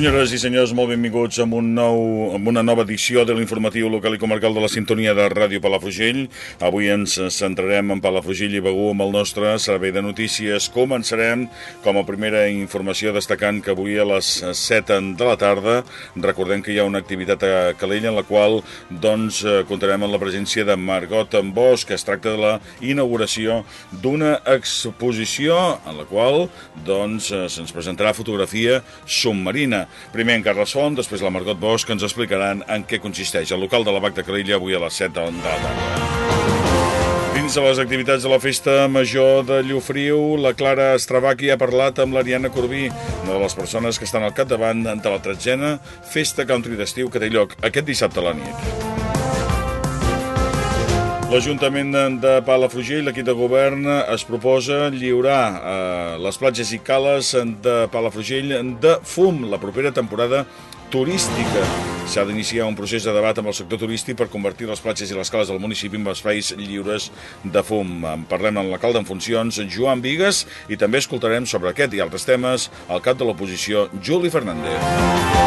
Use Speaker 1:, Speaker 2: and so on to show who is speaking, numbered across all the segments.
Speaker 1: Senyores i senyors, molt benvinguts amb, un nou, amb una nova edició de l'informatiu local i comarcal de la sintonia de Ràdio Palafrugell. Avui ens centrarem en Palafrugell i Begú amb el nostre servei de notícies. Començarem com a primera informació destacant que avui a les 7 de la tarda recordem que hi ha una activitat a Calella en la qual doncs, eh, comptarem amb la presència de Margot Bosch, que es tracta de la inauguració d'una exposició en la qual doncs, eh, se'ns presentarà fotografia submarina Primer en Font, després la Margot Bosch, que ens explicaran en què consisteix el local de la Bac de Calella avui a les 7 de la. Dins de les activitats de la Festa Major de Llofriu, la Clara Estravaki ha parlat amb l'Ariana Corbí, una de les persones que estan al capdavant de la tretzena Festa Country d'estiu que té lloc aquest dissabte a la nit. L'Ajuntament de Palafrugell, l'equip de govern, es proposa lliurar eh, les platges i cales de Palafrugell de fum la propera temporada turística. S'ha d'iniciar un procés de debat amb el sector turístic per convertir les platges i les cales del municipi en espais lliures de fum. En parlem amb l'alcalde en funcions, Joan Vigues, i també escoltarem sobre aquest i altres temes el cap de l'oposició, Juli Fernández.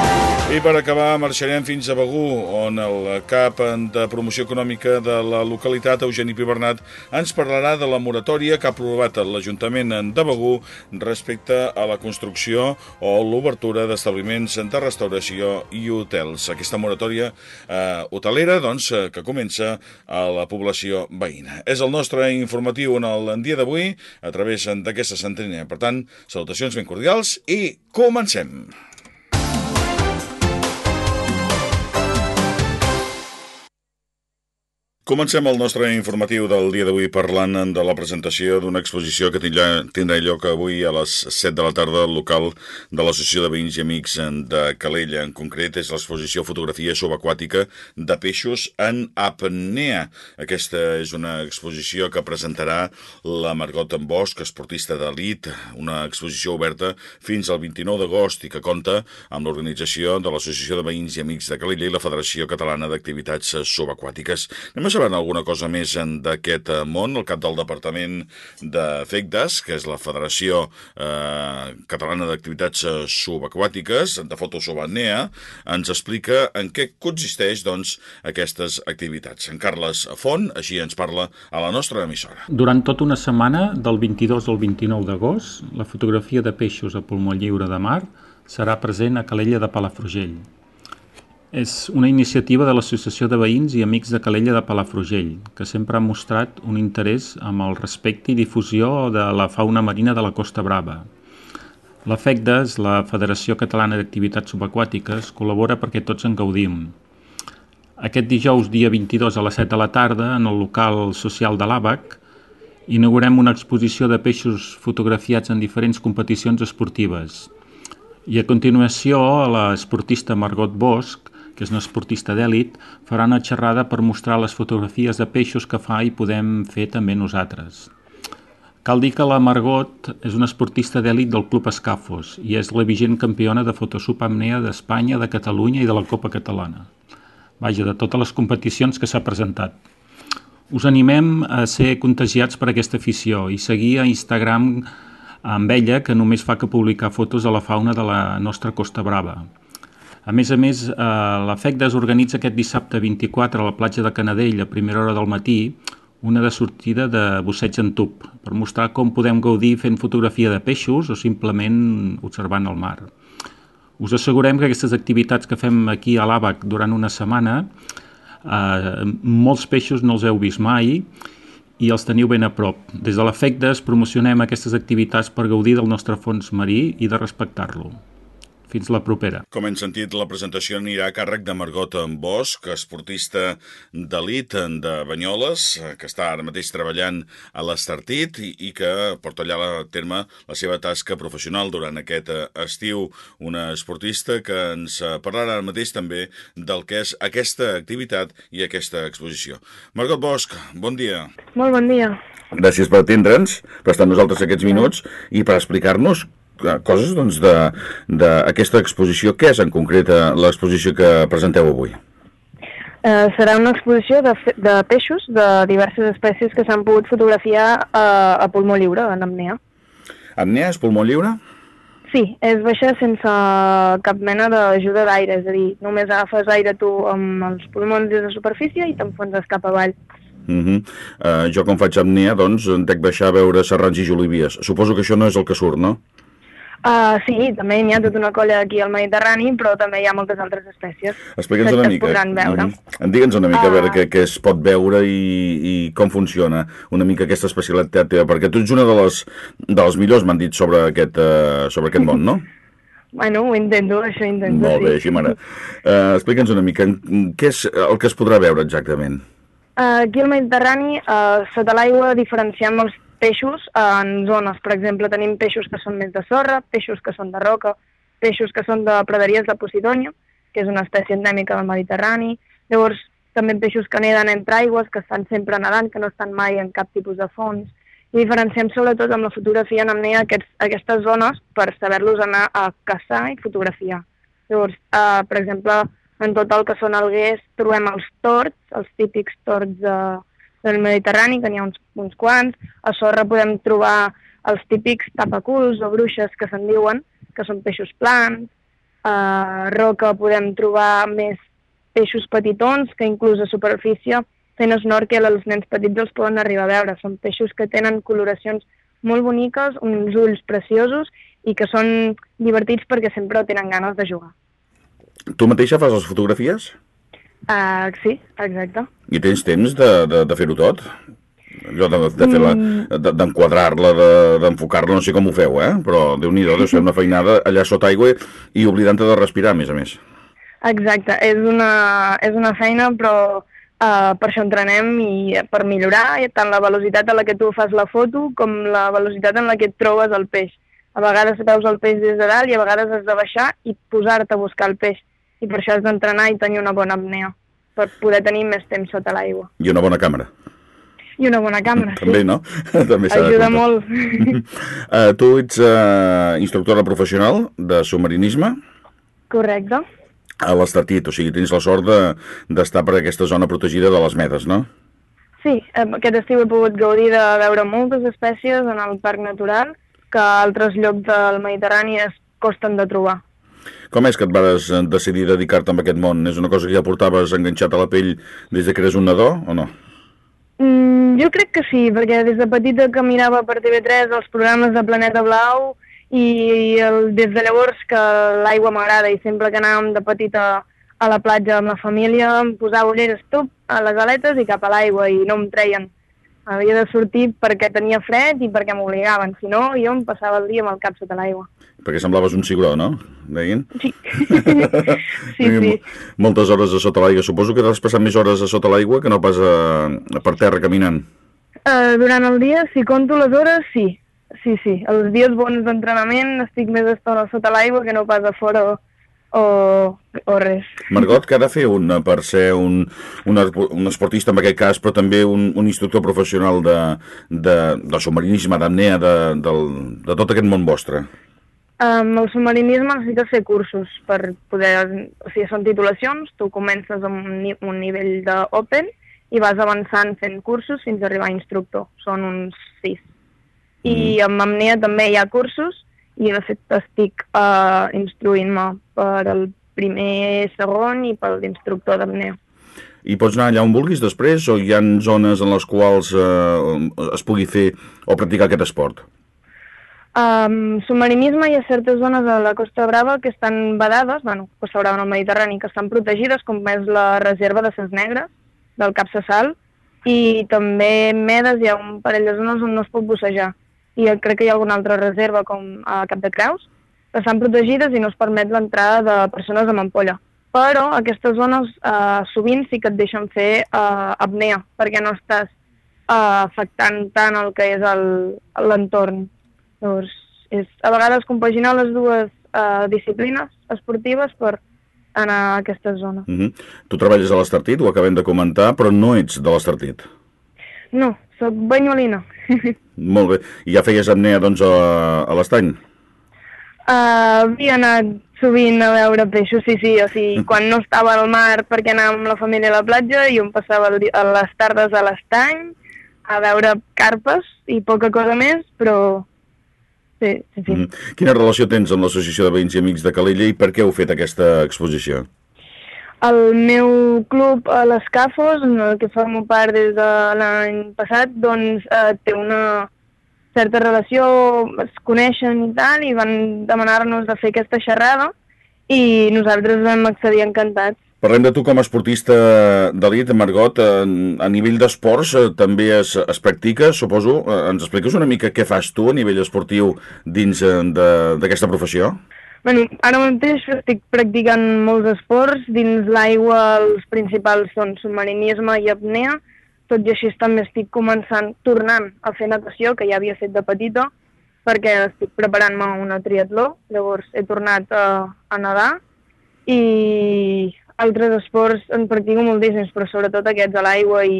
Speaker 1: I per acabar marxarem fins a Begú, on el cap de promoció econòmica de la localitat, Eugeni Pibernat, ens parlarà de la moratòria que ha aprovat l'Ajuntament de Begú respecte a la construcció o l'obertura d'establiments de restauració i hotels. Aquesta moratòria eh, hotelera doncs, que comença a la població veïna. És el nostre informatiu en el dia d'avui a través d'aquesta centenina. Per tant, salutacions ben cordials i comencem! Comencem el nostre informatiu del dia d'avui parlant de la presentació d'una exposició que tindrà, tindrà lloc avui a les 7 de la tarda al local de l'Associació de Veïns i Amics de Calella. En concret és l'exposició Fotografia subaquàtica de peixos en apnea. Aquesta és una exposició que presentarà la Margot en Bosch, esportista d'elit, una exposició oberta fins al 29 d'agost i que compta amb l'organització de l'Associació de Veïns i Amics de Calella i la Federació Catalana d'Activitats Subaquàtiques. Anem a saben alguna cosa més d'aquest eh, món, el cap del Departament de FECDAS, que és la Federació eh, Catalana d'Activitats eh, Subaquàtiques, de Fotosobanea, ens explica en què consisteix doncs, aquestes activitats. En Carles Font així ens parla a la nostra emissora.
Speaker 2: Durant tota una setmana, del 22 al 29 d'agost, la fotografia de peixos a pulmó lliure de mar serà present a Calella de Palafrugell. És una iniciativa de l'Associació de Veïns i Amics de Calella de Palafrugell, que sempre ha mostrat un interès amb el respecte i difusió de la fauna marina de la Costa Brava. La FECDES, la Federació Catalana d'Activitats Subaquàtiques, col·labora perquè tots en gaudim. Aquest dijous, dia 22 a les 7 de la tarda, en el local social de l'ABAC, inaugurem una exposició de peixos fotografiats en diferents competicions esportives. I a continuació, l'esportista Margot Bosch que és una esportista d'èlit, farà una xerrada per mostrar les fotografies de peixos que fa i podem fer també nosaltres. Cal dir que la Margot és una esportista d'èlit del Club Escafos i és la vigent campiona de fotosup apnea d'Espanya, de Catalunya i de la Copa Catalana. Vaja, de totes les competicions que s'ha presentat. Us animem a ser contagiats per aquesta afició i seguir a Instagram amb ella, que només fa que publicar fotos de la fauna de la nostra Costa Brava. A més a més, eh, l'efecte es organitza aquest dissabte 24 a la platja de Canadell a primera hora del matí una de sortida de busseig en tub per mostrar com podem gaudir fent fotografia de peixos o simplement observant el mar. Us assegurem que aquestes activitats que fem aquí a l'ABAC durant una setmana eh, molts peixos no els heu vist mai i els teniu ben a prop. Des de l'efecte es promocionem aquestes activitats per gaudir del nostre fons marí i de respectar-lo. Fins la propera.
Speaker 1: Com hem sentit, la presentació anirà a càrrec de Margot Bosch, esportista d'elit de Banyoles, que està ara mateix treballant a l'Estartit i, i que porta allà a terme la seva tasca professional durant aquest estiu. Una esportista que ens parlarà ara mateix també del que és aquesta activitat i aquesta exposició. Margot Bosch, bon dia.
Speaker 3: Molt bon dia.
Speaker 1: Gràcies per atendre'ns, per estar nosaltres aquests minuts i per explicar-nos coses doncs, d'aquesta exposició. Què és en concret eh, l'exposició que presenteu avui?
Speaker 3: Eh, serà una exposició de, de peixos de diverses espècies que s'han pogut fotografiar a, a pulmó lliure, en apnea.
Speaker 1: Apnea és pulmó lliure?
Speaker 3: Sí, és baixar sense cap mena d'ajuda d'aire, és a dir, només agafes aire tu amb els pulmons des de superfície i t'enfonses cap avall.
Speaker 1: Uh -huh. uh, jo, com faig apnea, doncs, en dec baixar a veure serrans i jolivies. Suposo que això no és el que surt, no?
Speaker 3: Uh, sí, també n'hi ha tota una colla aquí al Mediterrani, però també hi ha moltes altres espècies
Speaker 1: Explica'ns una mica.
Speaker 3: podran veure. Mm.
Speaker 1: Digue'ns una mica uh... a veure què, què es pot veure i, i com funciona una mica aquesta especialitat teva, perquè tu ets una de les, de les millors, m'han dit, sobre aquest, uh, sobre aquest món, no?
Speaker 3: Bueno, ho intento, això intento,
Speaker 1: Molt bé,
Speaker 3: sí.
Speaker 1: així m'agrada. Uh, Explica'ns una mica, què és el que es podrà veure exactament?
Speaker 3: Uh, aquí al Mediterrani, uh, sota l'aigua, diferenciem els peixos en zones. Per exemple, tenim peixos que són més de sorra, peixos que són de roca, peixos que són de praderies de Posidònia, que és una espècie endèmica del Mediterrani. Llavors, també peixos que neden entre aigües, que estan sempre nedant, que no estan mai en cap tipus de fons. I diferenciem sobretot amb la fotografia en amnea aquests, aquestes zones per saber-los anar a caçar i fotografiar. Llavors, uh, per exemple, en tot el que són alguers trobem els torts, els típics torts de, del Mediterrani, que n'hi ha uns, uns quants. A sorra podem trobar els típics tapaculs o bruixes que se'n diuen, que són peixos plans. A roca podem trobar més peixos petitons, que inclús a superfície, fent snorkel, els nens petits els poden arribar a veure. Són peixos que tenen coloracions molt boniques, uns ulls preciosos i que són divertits perquè sempre tenen ganes de jugar.
Speaker 1: Tu mateixa fas les fotografies?
Speaker 3: Uh, sí, exacte.
Speaker 1: I tens temps de, de, de fer-ho tot? Allò de, de fer la, d'enquadrar-la, de, d'enfocar-la, no sé com ho feu, eh? Però Déu-n'hi-do, deu ser una feinada allà sota aigua i oblidant-te de respirar, a més a més.
Speaker 3: Exacte, és una, és una feina, però uh, per això entrenem i per millorar tant la velocitat a la que tu fas la foto com la velocitat en la que et trobes el peix. A vegades veus el peix des de dalt i a vegades has de baixar i posar-te a buscar el peix. I per això has d'entrenar i tenir una bona apnea, per poder tenir més temps sota l'aigua.
Speaker 1: I una bona càmera.
Speaker 3: I una bona càmera,
Speaker 1: També,
Speaker 3: sí.
Speaker 1: no? També de
Speaker 3: Ajuda molt.
Speaker 1: Uh, tu ets uh, instructora professional de submarinisme
Speaker 3: Correcte.
Speaker 1: a l'Estatit, o sigui, tens la sort de- d'estar per aquesta zona protegida de les medes, no?
Speaker 3: Sí, eh, aquest estiu he pogut gaudir de veure moltes espècies en el parc natural que a altres llocs del Mediterrani es costen de trobar.
Speaker 1: Com és que et vas eh, decidir dedicar-te a aquest món? És una cosa que ja portaves enganxat a la pell des de que eres un nadó, o no?
Speaker 3: Mm, jo crec que sí, perquè des de petita que mirava per TV3 els programes de Planeta Blau i el, des de llavors que l'aigua m'agrada i sempre que anàvem de petita a la platja amb la família em posava ulleres tup a les aletes i cap a l'aigua i no em treien. Havia de sortir perquè tenia fred i perquè m'obligaven, si no jo em passava el dia amb el cap sota l'aigua.
Speaker 1: Perquè semblaves un cigró, no? Deien?
Speaker 3: Sí, sí, sí.
Speaker 1: Moltes hores a sota l'aigua. Suposo que t'has passat més hores a sota l'aigua que no pas a, a per terra caminant.
Speaker 3: Uh, durant el dia, si conto les hores, sí. Sí, sí. Els dies bons d'entrenament estic més estona sota l'aigua que no pas a fora o, o, o res.
Speaker 1: Margot, què ha de fer un per ser un, un, un esportista en aquest cas, però també un, un instructor professional de, de, de submarinisme, d'apnea, de, del, de tot aquest món vostre?
Speaker 3: Um, el submarinisme necessites fer cursos per poder... O sigui, són titulacions, tu comences amb un, ni un nivell d'open i vas avançant fent cursos fins a arribar a instructor. Són uns sis. I amb apnea també hi ha cursos i de fet estic uh, instruint-me per el primer, segon i per l'instructor d'apnea.
Speaker 1: I pots anar allà on vulguis després o hi ha zones en les quals eh, es pugui fer o practicar aquest esport?
Speaker 3: Um, submarinisme hi ha certes zones de la Costa Brava que estan vedades, bueno, Costa Brava en el Mediterrani, que estan protegides, com és la reserva de Ses Negres, del Cap Sassal, i també Medes hi ha un parell de zones on no es pot bussejar. I crec que hi ha alguna altra reserva, com a Cap de Creus, estan protegides i no es permet l'entrada de persones amb ampolla. Però aquestes zones eh, sovint sí que et deixen fer eh, apnea, perquè no estàs eh, afectant tant el que és l'entorn. Llavors, és a vegades compaginar les dues eh, disciplines esportives per anar a aquestes zones.
Speaker 1: Mm -hmm. Tu treballes a l'Estartit, ho acabem de comentar, però no ets de l'Estartit.
Speaker 3: No, sóc banyolina.
Speaker 1: Molt bé. I ja feies apnea, doncs, a, a l'estany?
Speaker 3: Uh, havia anat sovint a veure peixos, sí, sí, o sigui, quan no estava al mar perquè anàvem amb la família a la platja i on passava les tardes a l'estany a veure carpes i poca cosa més, però sí, sí, sí. Mm.
Speaker 1: Quina relació tens amb l'Associació de Veïns i Amics de Calella i per què heu fet aquesta exposició?
Speaker 3: El meu club, a l'Escafos, en el que formo part des de l'any passat, doncs eh, té una certa relació, es coneixen i tal, i van demanar-nos de fer aquesta xerrada i nosaltres vam accedir encantats.
Speaker 1: Parlem de tu com a esportista d'elit, Margot. A nivell d'esports eh, també es, es practica, suposo. Eh, ens expliques una mica què fas tu a nivell esportiu dins eh, d'aquesta professió?
Speaker 3: Bueno, ara mateix estic practicant molts esports. Dins l'aigua els principals són submarinisme i apnea. Tot i així també estic començant, tornant a fer natació, que ja havia fet de petita, perquè estic preparant-me una triatló. Llavors he tornat a, a nedar i altres esports en practico moltíssims, però sobretot aquests a l'aigua i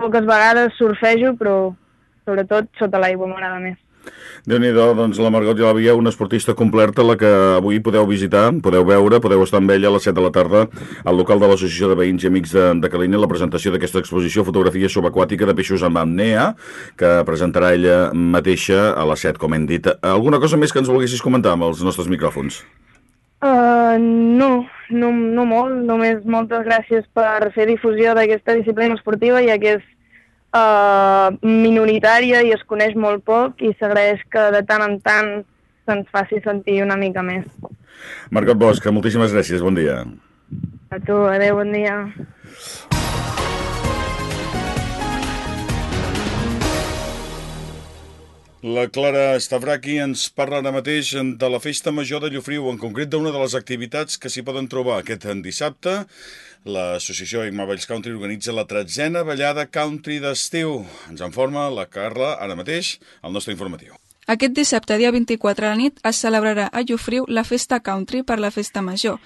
Speaker 3: poques vegades surfejo, però sobretot sota l'aigua m'agrada més.
Speaker 1: Déu nhi doncs la Margot ja l'havia una esportista completa, la que avui podeu visitar, podeu veure, podeu estar amb ella a les 7 de la tarda al local de l'Associació de Veïns i Amics de, de Calina, la presentació d'aquesta exposició Fotografia subaquàtica de peixos amb amnea, que presentarà ella mateixa a les 7, com hem dit. Alguna cosa més que ens volguessis comentar amb els nostres micròfons?
Speaker 3: Uh, no, no, no molt, només moltes gràcies per fer difusió d'aquesta disciplina esportiva, ja que uh, minoritària i es coneix molt poc i s'agraeix que de tant en tant se'ns faci sentir una mica més.
Speaker 1: Margot Bosch, moltíssimes gràcies, bon dia.
Speaker 3: A tu, adeu, bon dia.
Speaker 1: La Clara Stavraki ens parla ara mateix de la Festa Major de Llofriu, en concret d'una de les activitats que s'hi poden trobar aquest dissabte. L'associació Igmavells Country organitza la tretzena ballada country d'estiu. Ens informa la Carla ara mateix al nostre informatiu.
Speaker 4: Aquest dissabte, dia 24 a la nit, es celebrarà a Llofriu la Festa Country per la Festa Major.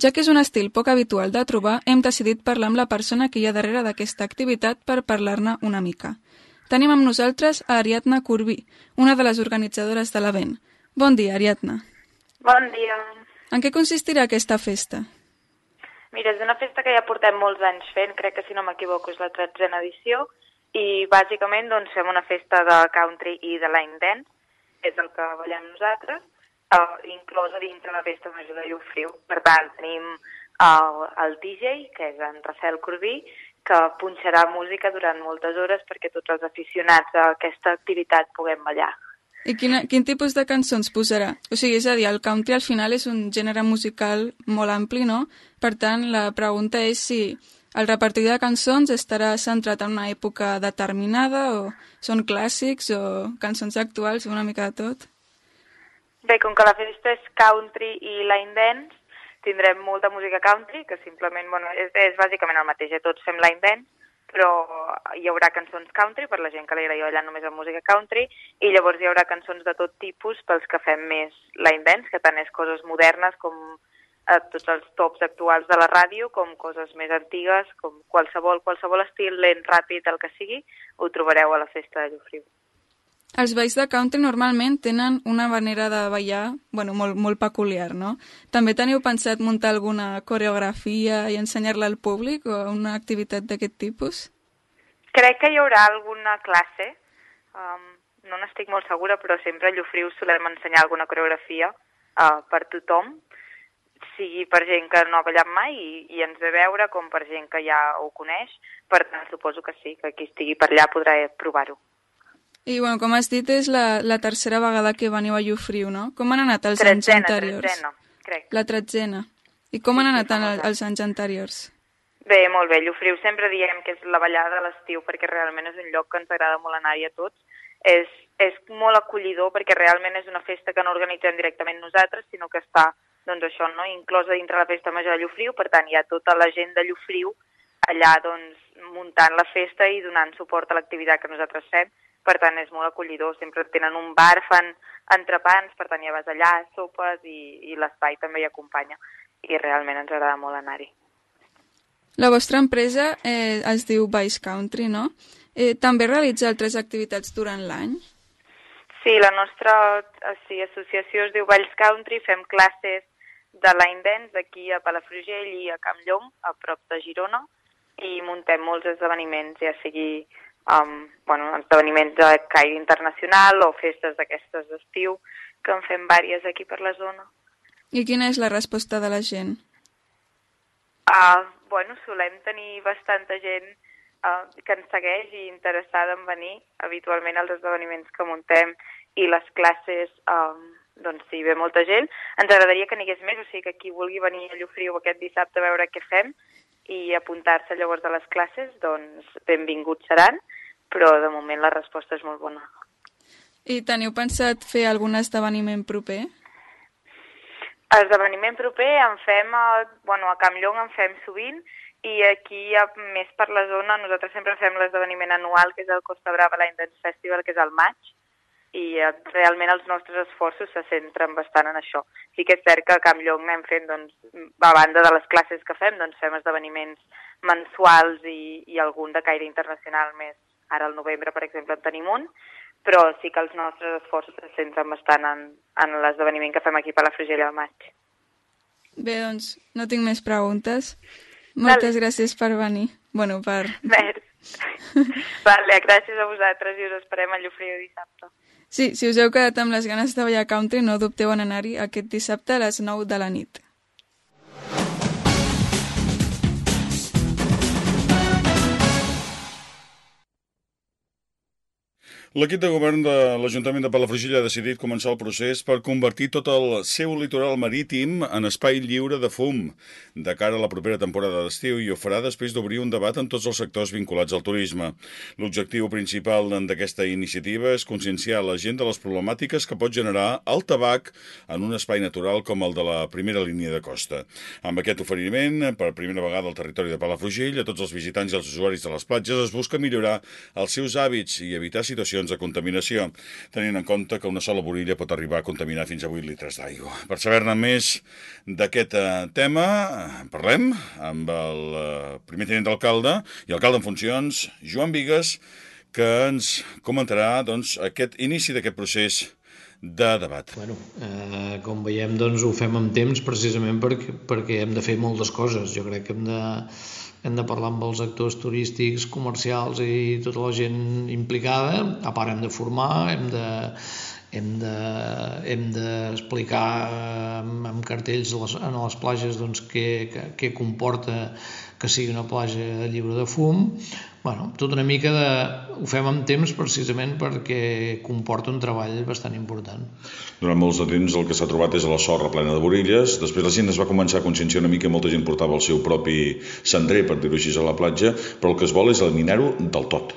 Speaker 4: Ja que és un estil poc habitual de trobar, hem decidit parlar amb la persona que hi ha darrere d'aquesta activitat per parlar-ne una mica. Tenim amb nosaltres a Ariadna Corbí, una de les organitzadores de l'event. Bon dia, Ariadna.
Speaker 5: Bon dia.
Speaker 4: En què consistirà aquesta festa?
Speaker 5: Mira, és una festa que ja portem molts anys fent, crec que si no m'equivoco és la tretzena edició, i bàsicament doncs, fem una festa de country i de line dance, és el que ballem nosaltres, uh, inclosa dintre la festa major de Llufriu. Per tant, tenim uh, el DJ, que és en Racel Corbí, que punxarà música durant moltes hores perquè tots els aficionats a aquesta activitat puguem ballar.
Speaker 4: I quina, quin tipus de cançons posarà? O sigui, és a dir, el country al final és un gènere musical molt ampli, no? Per tant, la pregunta és si el repartir de cançons estarà centrat en una època determinada o són clàssics o cançons actuals, una mica de tot?
Speaker 5: Bé, com que la festa és country i line dance, tindrem molta música country, que simplement, bueno, és, és bàsicament el mateix, tots fem line dance, però hi haurà cançons country per la gent que li agrada ballar només amb música country i llavors hi haurà cançons de tot tipus pels que fem més line dance, que tant és coses modernes com eh, tots els tops actuals de la ràdio, com coses més antigues, com qualsevol, qualsevol estil lent, ràpid, el que sigui, ho trobareu a la festa de Llufriu.
Speaker 4: Els balls de country normalment tenen una manera de ballar bueno, molt, molt peculiar, no? També teniu pensat muntar alguna coreografia i ensenyar-la al públic o una activitat d'aquest tipus?
Speaker 5: Crec que hi haurà alguna classe, um, no n'estic molt segura, però sempre a Llufriu solem ensenyar alguna coreografia uh, per tothom, sigui per gent que no ha ballat mai i, i ens ve veure, com per gent que ja ho coneix. Per tant, suposo que sí, que qui estigui per allà podrà provar-ho.
Speaker 4: I, bueno, com has dit, és la, la tercera vegada que veniu a Llufriu, no? Com han anat els tretzena, anys anteriors?
Speaker 5: Tretzena, crec.
Speaker 4: La tretzena. I com han anat sí, sí, els anys anteriors?
Speaker 5: Bé, molt bé. Llufriu sempre diem que és la ballada de l'estiu perquè realment és un lloc que ens agrada molt anar-hi a tots. És és molt acollidor perquè realment és una festa que no organitzem directament nosaltres, sinó que està doncs això, no? inclosa dintre la festa major de Llofriu, per tant hi ha tota la gent de Llofriu allà doncs, muntant la festa i donant suport a l'activitat que nosaltres fem, per tant és molt acollidor, sempre tenen un bar, fan entrepans, per tant ja vas allà, sopes i, i l'espai també hi acompanya i realment ens agrada molt anar-hi.
Speaker 4: La vostra empresa eh, es diu Vice Country, no? Eh, també realitza altres activitats durant l'any?
Speaker 5: Sí, la nostra sí, associació es diu Valls Country, fem classes de line dance aquí a Palafrugell i a Campllong, a prop de Girona, i muntem molts esdeveniments, ja sigui um, bueno, esdeveniments de caire internacional o festes d'aquestes d'estiu, que en fem vàries aquí per la zona.
Speaker 4: I quina és la resposta de la gent?
Speaker 5: Uh, bueno, solem tenir bastanta gent uh, que ens segueix i interessada en venir habitualment als esdeveniments que muntem i les classes, um, doncs sí, ve molta gent. Ens agradaria que n'hi hagués més, o sigui que qui vulgui venir a Llofriu aquest dissabte a veure què fem i apuntar-se llavors a les classes, doncs benvinguts seran, però de moment la resposta és molt bona.
Speaker 4: I teniu pensat fer algun esdeveniment proper?
Speaker 5: Esdeveniment proper en fem, a, bueno, a Campllong en fem sovint i aquí, a, més per la zona, nosaltres sempre fem l'esdeveniment anual, que és el Costa Brava Line Dance Festival, que és al maig, i eh, realment els nostres esforços se centren bastant en això. Sí que és cert que a Campllong anem fent, doncs, a banda de les classes que fem, doncs fem esdeveniments mensuals i, i algun de caire internacional més. Ara al novembre, per exemple, en tenim un, però sí que els nostres esforços se centren bastant en, en l'esdeveniment que fem aquí per la Frugella al maig.
Speaker 4: Bé, doncs, no tinc més preguntes. Moltes
Speaker 5: Vale.
Speaker 4: gràcies per venir. Bueno, per...
Speaker 5: Merci. vale, gràcies a vosaltres i us esperem a Llofriu dissabte.
Speaker 4: Sí, si us heu quedat amb les ganes de ballar country, no dubteu en anar-hi aquest dissabte a les 9 de la nit.
Speaker 1: L'equip de govern de l'Ajuntament de Palafrugell ha decidit començar el procés per convertir tot el seu litoral marítim en espai lliure de fum de cara a la propera temporada d'estiu i ho farà després d'obrir un debat en tots els sectors vinculats al turisme. L'objectiu principal d'aquesta iniciativa és conscienciar la gent de les problemàtiques que pot generar el tabac en un espai natural com el de la primera línia de costa. Amb aquest oferiment, per primera vegada al territori de Palafrugell, a tots els visitants i els usuaris de les platges es busca millorar els seus hàbits i evitar situacions de contaminació, tenint en compte que una sola borilla pot arribar a contaminar fins a 8 litres d'aigua. Per saber-ne més d'aquest eh, tema, parlem amb el eh, primer tenent d'alcalde i alcalde en funcions, Joan Vigues, que ens comentarà doncs, aquest inici d'aquest procés de debat.
Speaker 6: Bueno, eh, com veiem, doncs, ho fem amb temps precisament perquè, perquè hem de fer moltes coses. Jo crec que hem de, hem de parlar amb els actors turístics, comercials i tota la gent implicada. A part hem de formar, hem de, hem de, hem d'explicar amb, amb cartells a les, en les platges doncs, què, què, què comporta que sigui una platja lliure de fum. Bueno, tot una mica de... ho fem amb temps precisament perquè comporta un treball bastant important.
Speaker 1: Durant molts de temps el que s'ha trobat és la sorra plena de borilles, després la gent es va començar a conscienciar una mica, molta gent portava el seu propi cendrer, per dir-ho així, a la platja, però el que es vol és eliminar-ho del tot.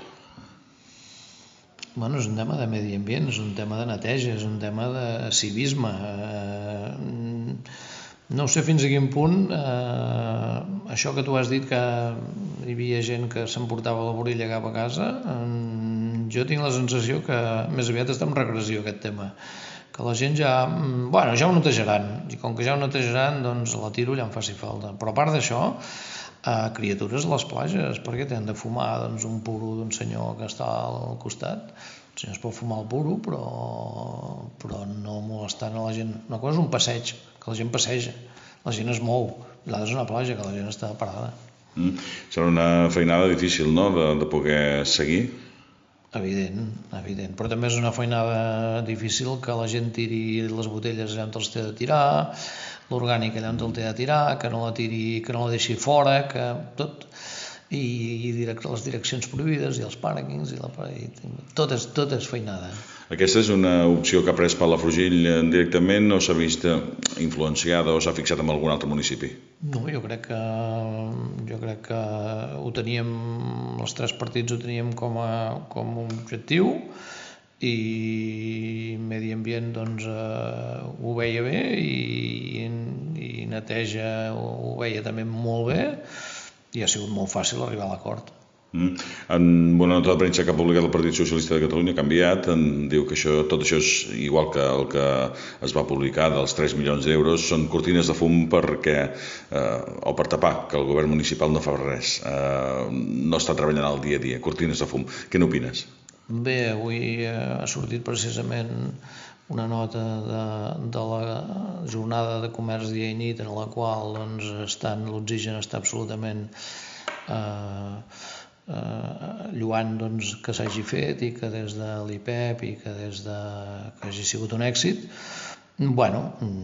Speaker 6: Bueno, és un tema de medi ambient, és un tema de neteja, és un tema de civisme. Eh, no sé fins a quin punt eh, això que tu has dit que hi havia gent que s'emportava la borilla cap a casa, eh, jo tinc la sensació que més aviat està en regressió aquest tema que la gent ja, mm, bueno, ja ho netejaran i com que ja ho netejaran doncs la tiro allà em faci falta però a part d'això eh, criatures a les plages, perquè tenen de fumar doncs, un puro d'un senyor que està al costat. El senyor es pot fumar el puro, però, però no molestant a la gent. Una cosa és un passeig, que la gent passeja, la gent es mou, i l'altra és una platja, que la gent està parada.
Speaker 1: Mm. Serà una feinada difícil, no?, de, de poder seguir.
Speaker 6: Evident, evident. Però també és una feinada difícil que la gent tiri les botelles allà on els té de tirar, l'orgànic allà on el té de tirar, que no la tiri, que no la deixi fora, que tot i, i direc les direccions prohibides i els pàrquings i, la, i tot, és, tot és feinada.
Speaker 1: Aquesta és una opció que ha pres Palafrugell directament o s'ha vist influenciada o s'ha fixat en algun altre municipi?
Speaker 6: No, jo crec que jo crec que ho teníem, els tres partits ho teníem com a, com a objectiu i Medi Ambient doncs, eh, ho veia bé i, i Neteja ho veia també molt bé i ha sigut molt fàcil arribar a l'acord.
Speaker 1: Mm. En una nota de premsa que ha publicat el Partit Socialista de Catalunya ha canviat, en diu que això, tot això és igual que el que es va publicar dels 3 milions d'euros, són cortines de fum perquè, eh, o per tapar que el govern municipal no fa res, eh, no està treballant al dia a dia, cortines de fum. Què n'opines?
Speaker 6: Bé, avui eh, ha sortit precisament una nota de, de jornada de comerç dia i nit en la qual doncs, estan l'oxigen està absolutament eh, eh, lluant doncs, que s'hagi fet i que des de l'IPEP i que des de que hagi sigut un èxit. Bueno,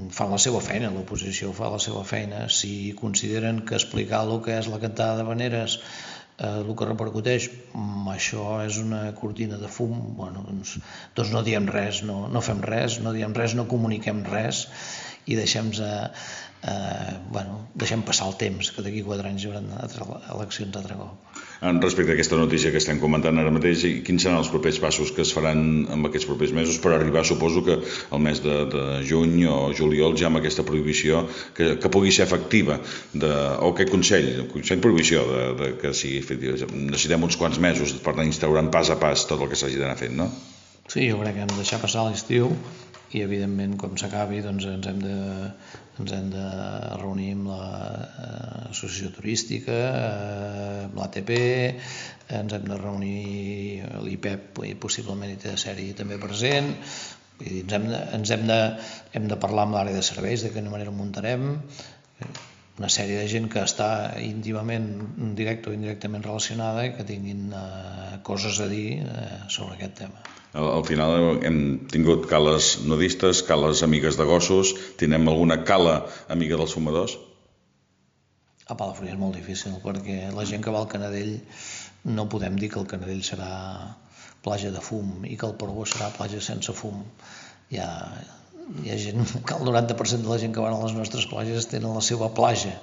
Speaker 6: fan la seva feina, l'oposició fa la seva feina. Si consideren que explicar el que és la cantada de veneres eh, el que repercuteix, mm, això és una cortina de fum, bueno, doncs, doncs no diem res, no, no fem res, no diem res, no comuniquem res i deixem, eh, eh, bueno, deixem passar el temps, que d'aquí quatre anys hi haurà eleccions cop.
Speaker 1: En respecte a aquesta notícia que estem comentant ara mateix, quins seran els propers passos que es faran en aquests propers mesos per arribar, suposo que el mes de, de juny o juliol ja amb aquesta prohibició que, que pugui ser efectiva, de, o aquest Consell, el Consell Prohibició, de, de, que sigui efectiva. Necessitem uns quants mesos per anar instaurant pas a pas tot el que s'hagi d'anar fent, no?
Speaker 6: Sí, jo crec que hem de deixar passar l'estiu i evidentment com s'acabi doncs ens hem de, ens hem de reunir amb l'associació la, eh, turística, eh, amb l'ATP, ens hem de reunir l'IPEP i possiblement hi té ser-hi també present, Vull dir, ens, hem de, ens hem, de, hem de parlar amb l'àrea de serveis, de quina manera ho muntarem, una sèrie de gent que està íntimament, directe o indirectament relacionada i que tinguin eh, coses a dir eh, sobre aquest tema.
Speaker 1: Al, al final hem tingut cales nudistes, cales amigues de gossos, tindrem alguna cala amiga dels fumadors?
Speaker 6: A Palafrugell és molt difícil perquè la gent que va al Canadell no podem dir que el Canadell serà platja de fum i que el Portbó serà platja sense fum. Ha, hi ha gent, que el 90% de la gent que van a les nostres platges tenen la seva platja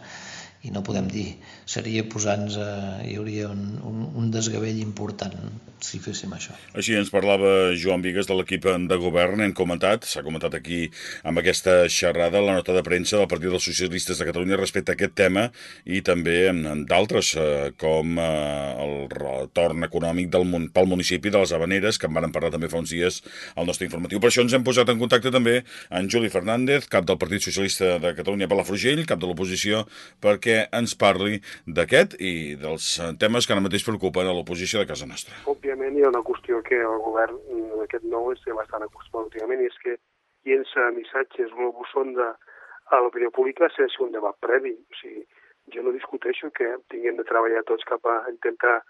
Speaker 6: i no podem dir, seria posar-nos, eh, hi hauria un, un, un desgavell important si féssim això.
Speaker 1: Així ens parlava Joan Vigues de l'equip de govern, hem comentat, s'ha comentat aquí amb aquesta xerrada, la nota de premsa del Partit dels Socialistes de Catalunya respecte a aquest tema i també d'altres, eh, com eh, el retorn econòmic del, pel municipi de les Habaneres, que en van parlar també fa uns dies al nostre informatiu. Per això ens hem posat en contacte també amb Juli Fernández, cap del Partit Socialista de Catalunya per la Frugell, cap de l'oposició, perquè perquè ens parli d'aquest i dels temes que ara mateix preocupen a l'oposició de casa nostra.
Speaker 7: Òbviament hi ha una qüestió que el govern aquest nou és bastant acostumat últimament i és que llença missatges globus sonda a l'opinió pública sense un debat previ. O sigui, jo no discuteixo que tinguem de treballar tots cap a intentar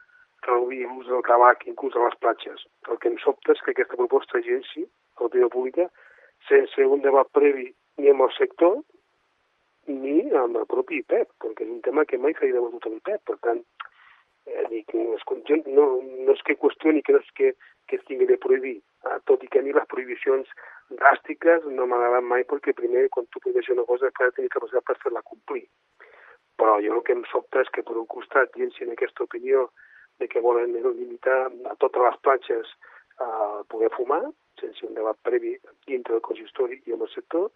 Speaker 7: reduir l'ús del tabac inclús a les platges. El que em sobta és que aquesta proposta llenci a l'opinió pública sense un debat previ ni amb el sector ni amb el propi IPEP, perquè és un tema que mai s'havia debatut a l'IPEP. Per tant, eh, dic, jo no, no és que qüestioni que no és que, que es tingui de prohibir, eh, tot i que a mi les prohibicions dràstiques no m'agraden mai perquè primer quan tu prohibeixes una cosa has de tenir capacitat per fer-la complir. Però jo el que em sobta és que per un costat en aquesta opinió de que volen limitar a totes les platges a poder fumar, sense un debat previ dintre del consistori i amb el sector,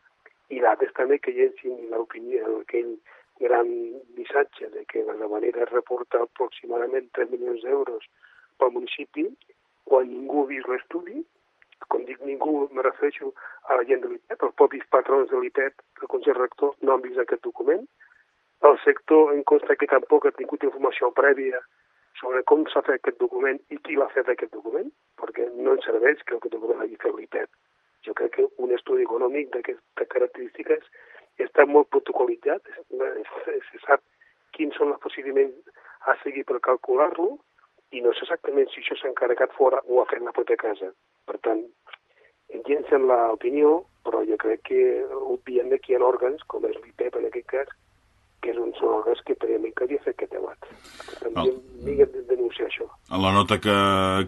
Speaker 7: i l'altre també que llencin l'opinió, aquell gran missatge de que la manera reporta aproximadament 3 milions d'euros pel municipi, quan ningú ha vist l'estudi, quan dic ningú me refereixo a la gent de l'IPEP, els propis patrons de l'IPEP, el Consell Rector, no han vist aquest document, el sector en consta que tampoc ha tingut informació prèvia sobre com s'ha fet aquest document i qui l'ha fet aquest document, perquè no ens serveix que aquest document hagi fet l'IPEP jo crec que un estudi econòmic d'aquestes característiques està molt protocolitzat, se sap quins són els procediments a seguir per calcular-lo i no sé exactament si això s'ha encarregat fora o ha fet la pròpia casa. Per tant, llencen l'opinió, però jo crec que obvien que hi ha òrgans, com és l'IPEP en aquest cas, que és un són òrgans que teníem que havia fet aquest debat. També oh. vinguem de denunciar això.
Speaker 1: En la nota que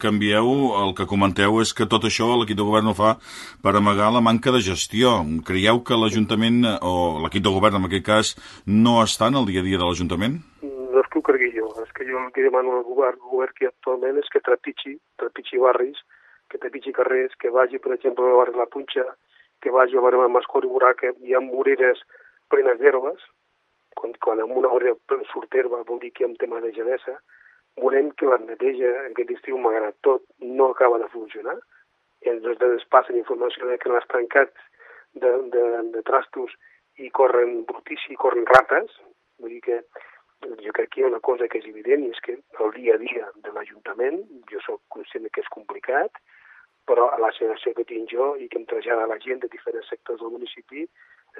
Speaker 1: canvieu, el que comenteu és que tot això l'equip de govern ho fa per amagar la manca de gestió. Creieu que l'Ajuntament, o l'equip de govern en aquest cas, no està en el dia a dia de l'Ajuntament?
Speaker 7: No és que ho cregui jo, és que jo el que demano al govern, el govern que actualment és que trepitgi, trepitgi barris, que trepitgi carrers, que vagi, per exemple, al barri La Punxa, que vagi al barri Mascor i que hi ha voreres plenes d'herbes, quan, quan en una hora surt herba vol dir que hi ha un tema de gelesa, veurem que la neteja aquest estiu, malgrat tot, no acaba de funcionar, ens doncs passen informació de que les tancats de, de, de trastos i corren brutícia i corren rates, vull dir que jo crec que hi ha una cosa que és evident i és que el dia a dia de l'Ajuntament, jo sóc conscient que és complicat, però la sensació que tinc jo i que em trasllada la gent de diferents sectors del municipi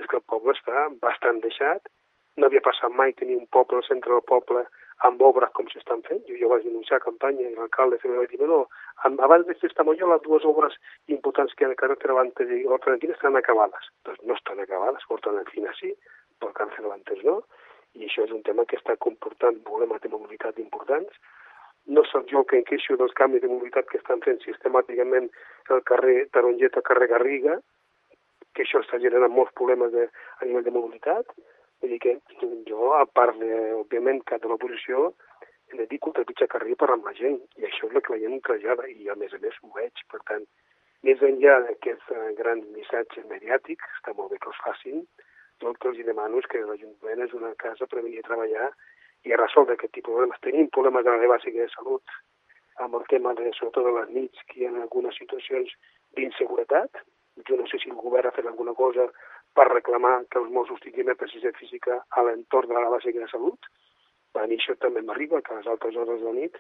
Speaker 7: és que el poble està bastant deixat. No havia passat mai tenir un poble al centre del poble amb obres com s'estan fent. Jo, jo vaig denunciar campanya i l'alcalde va dir, no, abans de fer Estamalló les dues obres importants que hi ha de carretera Vantes i l'Alternativa estan acabades. Doncs no estan acabades, porten en fina sí, però càncer Vantes no i això és un tema que està comportant problemes de mobilitat importants. No sóc jo que enqueixo dels canvis de mobilitat que estan fent sistemàticament el carrer Tarongeta, carrer Garriga, que això està generant molts problemes de, a nivell de mobilitat. Vull dir que jo, a part, de, òbviament, que de l'oposició, he dedico a trepitjar carrer per amb la gent, i això és el que la gent trasllada, i a més a més ho veig. Per tant, més enllà d'aquests uh, grans missatges mediàtics, està molt bé que els facin, jo el que els demano és que l'Ajuntament és una casa per venir a treballar i a resoldre aquest tipus de problemes. Tenim problemes de la bàsica de salut amb el tema de, sobretot de les nits, que hi ha algunes situacions d'inseguretat. Jo no sé si el govern ha fet alguna cosa per reclamar que els Mossos tinguin precisió física a l'entorn de la bàsica de salut. A mi això també m'arriba, que a les altres hores de la nit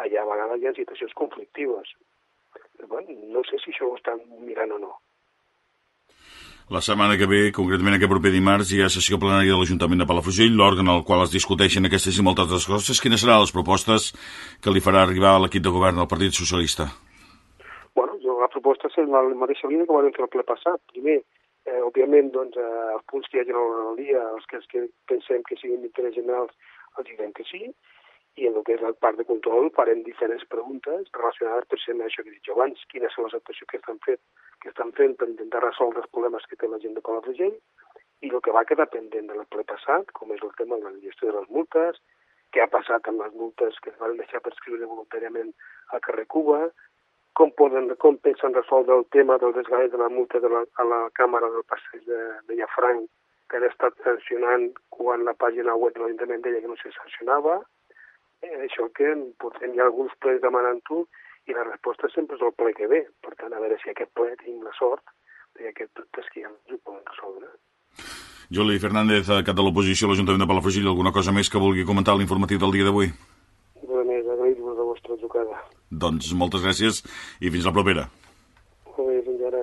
Speaker 7: allà a vegades hi ha situacions conflictives. Però, bueno, no sé si això ho estan mirant o no.
Speaker 1: La setmana que ve, concretament aquest proper dimarts, hi ha sessió plenària de l'Ajuntament de Palafrugell, l'òrgan al qual es discuteixen aquestes i moltes altres coses. Quines seran les propostes que li farà arribar a l'equip de govern del Partit Socialista?
Speaker 7: Bueno, jo la proposta és la mateixa línia que vam fer el ple passat. Primer, eh, òbviament, doncs, eh, els punts que hi hagi al dia, els que, els que pensem que siguin d'interès general, els direm que sí, i en el que és la part de control farem diferents preguntes relacionades precisament amb això que he dit jo abans, quines són les actuacions que estan, fet, que estan fent per intentar resoldre els problemes que té la gent de Palafrugell i el que va quedar pendent de ple passat, com és el tema de la gestió de les multes, què ha passat amb les multes que es van deixar per escriure voluntàriament al carrer Cuba, com, poden, com pensen resoldre el tema del desgavell de la multa de la, a la Càmera del Passeig de, de Llafranc, que han estat sancionant quan la pàgina web de l'Ajuntament deia que no se sancionava, eh, això que portem ja alguns plens demanant-ho i la resposta sempre és el ple que ve. Per tant, a veure si aquest ple tenim la sort de que aquest dubtes que ja ens ho poden resoldre.
Speaker 1: Juli Fernández, cap de l'oposició a l'Ajuntament de Palafrugell, alguna cosa més que vulgui comentar a l'informatiu del dia d'avui?
Speaker 7: Res més, la vostra trucada.
Speaker 1: Doncs moltes gràcies i fins la propera.
Speaker 7: Molt bé, fins ara.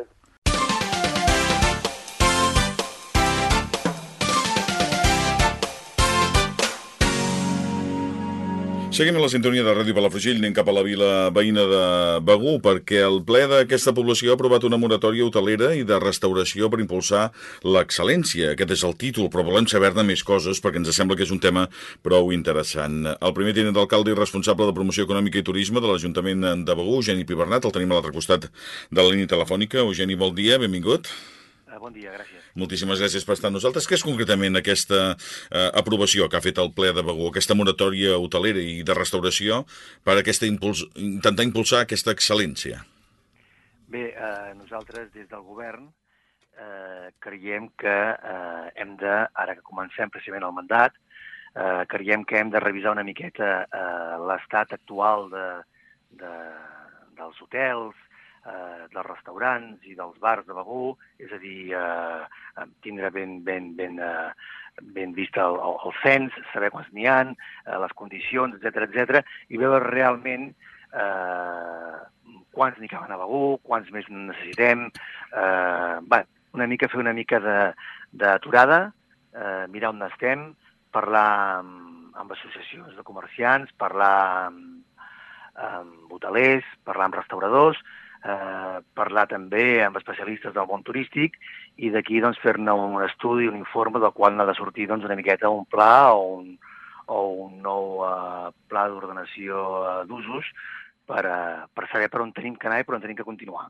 Speaker 1: Seguim a la sintonia de Ràdio Palafrugell, anem cap a la vila veïna de Begú, perquè el ple d'aquesta població ha aprovat una moratòria hotelera i de restauració per impulsar l'excel·lència. Aquest és el títol, però volem saber-ne més coses perquè ens sembla que és un tema prou interessant. El primer tinent d'alcalde i responsable de promoció econòmica i turisme de l'Ajuntament de Begú, Eugeni Pibernat, el tenim a l'altre costat de la línia telefònica. Eugeni, bon dia, benvingut.
Speaker 8: Bon dia, gràcies.
Speaker 1: Moltíssimes gràcies per estar amb nosaltres. Què és concretament aquesta eh, aprovació que ha fet el ple de Begú, aquesta moratòria hotelera i de restauració per aquesta impuls intentar impulsar aquesta excel·lència?
Speaker 8: Bé, eh, nosaltres des del govern eh, creiem que eh, hem de, ara que comencem precisament el mandat, eh, creiem que hem de revisar una miqueta eh, l'estat actual de, de, dels hotels, eh, dels restaurants i dels bars de Begú, és a dir, eh, tindre ben, ben, ben, eh, ben vist el, el, el cens, saber quants n'hi ha, eh, les condicions, etc etc i veure realment eh, quants n'hi caben a Begú, quants més necessitem, eh, bé, una mica fer una mica d'aturada, eh, mirar on estem, parlar amb, amb associacions de comerciants, parlar amb, amb hotelers, parlar amb restauradors, eh, parlar també amb especialistes del món turístic i d'aquí doncs, fer-ne un estudi, un informe del qual n'ha de sortir doncs, una miqueta un pla o un, o un nou eh, pla d'ordenació d'usos per, eh, per saber per on tenim que anar i per on tenim que continuar.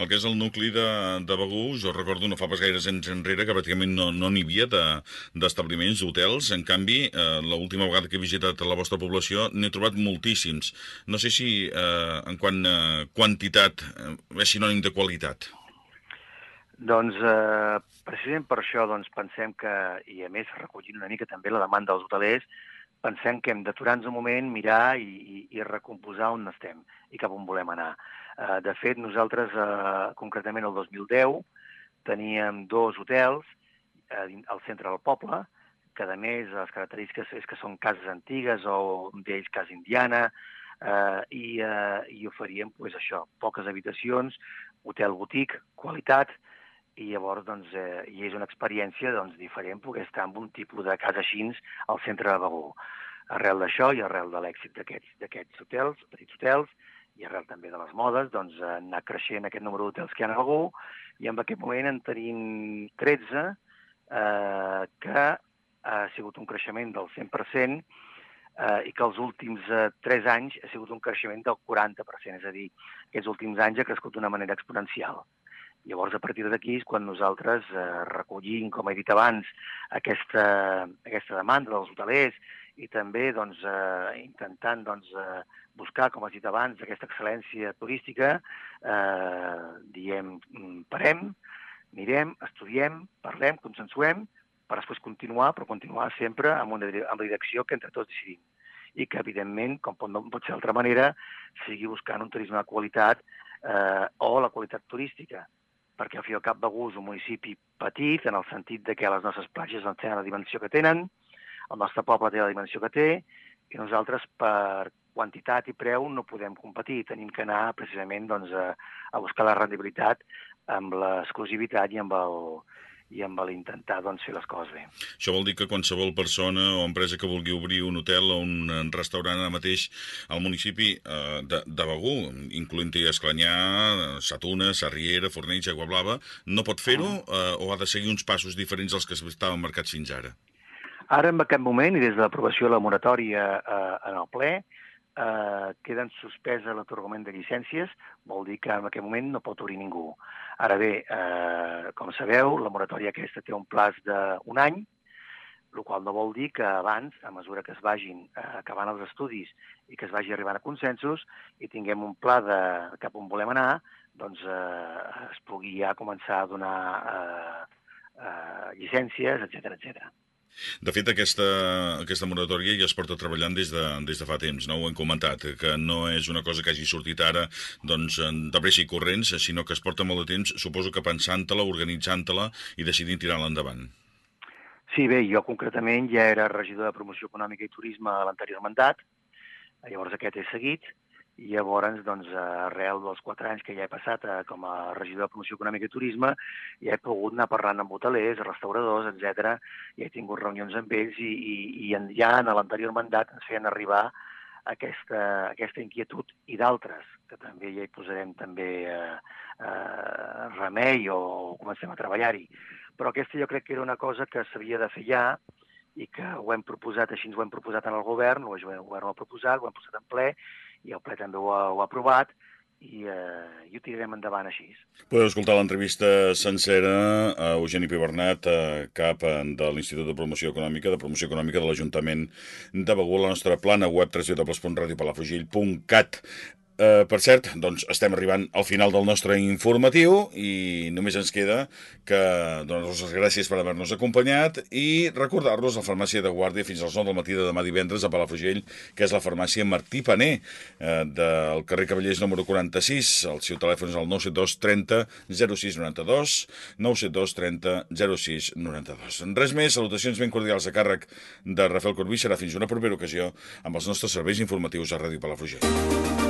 Speaker 1: El que és el nucli de, de Begú, jo recordo no fa pas gaires anys enrere que pràcticament no n'hi no havia d'establiments, de, d'hotels. En canvi, eh, l'última vegada que he visitat la vostra població n'he trobat moltíssims. No sé si eh, en quant a quantitat eh, és sinònim de qualitat.
Speaker 8: Doncs eh, precisament per això doncs, pensem que, i a més recollint una mica també la demanda dels hotelers, pensem que hem d'aturar-nos un moment, mirar i, i, i recomposar on estem i cap on volem anar. Eh, de fet, nosaltres, eh, concretament el 2010, teníem dos hotels eh, al centre del poble, que a més les característiques és que són cases antigues o un d'ells casa indiana, eh, i, eh, i oferíem pues, això, poques habitacions, hotel botic, qualitat, i llavors doncs, eh, i és una experiència doncs, diferent poder estar en un tipus de casa així al centre de Begú. Arrel d'això i arrel de l'èxit d'aquests hotels, petits hotels, i arrel també de les modes, doncs eh, anar creixent aquest número d'hotels que hi ha a Begú, i en aquest moment en tenim 13, eh, que ha sigut un creixement del 100%, eh, i que els últims eh, 3 anys ha sigut un creixement del 40%, és a dir, aquests últims anys ha crescut d'una manera exponencial. Llavors, a partir d'aquí és quan nosaltres eh, recollim, com he dit abans, aquesta, aquesta demanda dels hotelers i també doncs, eh, intentant doncs, eh, buscar, com has dit abans, aquesta excel·lència turística, eh, diem, mm, parem, mirem, estudiem, parlem, consensuem, per després continuar, però continuar sempre amb, una, amb la direcció que entre tots decidim. I que, evidentment, com pot, no pot ser d'altra manera, sigui buscant un turisme de qualitat eh, o la qualitat turística. Perquè al fi al cap Begú és un municipi petit, en el sentit de que les nostres platges no tenen la dimensió que tenen, el nostre poble té la dimensió que té, i nosaltres per quantitat i preu no podem competir, tenim que anar precisament doncs, a, a buscar la rendibilitat amb l'exclusivitat i amb el, i amb l'intentar doncs, fer les coses bé.
Speaker 1: Això vol dir que qualsevol persona o empresa que vulgui obrir un hotel o un restaurant ara mateix al municipi eh, de, de Begú, incloent-hi Esclanyà, Satuna, Sarriera, Fornells, Aigua Blava, no pot fer-ho eh, o ha de seguir uns passos diferents als que estaven marcats fins ara?
Speaker 8: Ara, en aquest moment, i des de l'aprovació de la moratòria eh, en el ple, eh, queden suspesa l'atorgament de llicències, vol dir que en aquest moment no pot obrir ningú. Ara bé, eh, com sabeu, la moratòria aquesta té un plaç d'un any, el qual no vol dir que abans, a mesura que es vagin eh, acabant els estudis i que es vagi arribant a consensos i tinguem un pla de cap on volem anar, doncs eh, es pugui ja començar a donar eh, eh, llicències, etc etc.
Speaker 1: De fet, aquesta, aquesta moratòria ja es porta treballant des de, des de fa temps, no? Ho hem comentat, que no és una cosa que hagi sortit ara doncs, de pressa i corrents, sinó que es porta molt de temps, suposo que pensant-la, organitzant-la i decidint tirar-la endavant.
Speaker 8: Sí, bé, jo concretament ja era regidor de Promoció Econòmica i Turisme a l'anterior mandat, llavors aquest he seguit, i llavors, doncs, arrel dels quatre anys que ja he passat eh, com a regidor de Promoció Econòmica i Turisme, ja he pogut anar parlant amb hotelers, restauradors, etc. i he tingut reunions amb ells i, i, i en, ja en l'anterior mandat ens feien arribar aquesta, aquesta inquietud i d'altres, que també ja hi posarem també eh, eh, remei o comencem a treballar-hi. Però aquesta jo crec que era una cosa que s'havia de fer ja, i que ho hem proposat, així ens ho hem proposat en el govern, o el govern ho ha proposat, ho hem posat en ple, i el ple també ho ha, ho ha aprovat, i, eh, i ho tirarem endavant així.
Speaker 1: Podeu escoltar l'entrevista sencera a Eugeni Pibernat, eh, cap de l'Institut de Promoció Econòmica, de Promoció Econòmica de l'Ajuntament de Begur, la nostra plana web www.radiopalafrugell.cat. Eh, per cert, doncs estem arribant al final del nostre informatiu i només ens queda que donar-vos les gràcies per haver-nos acompanyat i recordar-los la farmàcia de guàrdia fins als 9 del matí de demà divendres a Palafrugell, que és la farmàcia Martí Paner, eh, del carrer Cavallers número 46. El seu telèfon és el 972 30 06 92, 972 30 06 92. Res més, salutacions ben cordials a càrrec de Rafael Corbí. Serà fins una propera ocasió amb els nostres serveis informatius a Ràdio Palafrugell.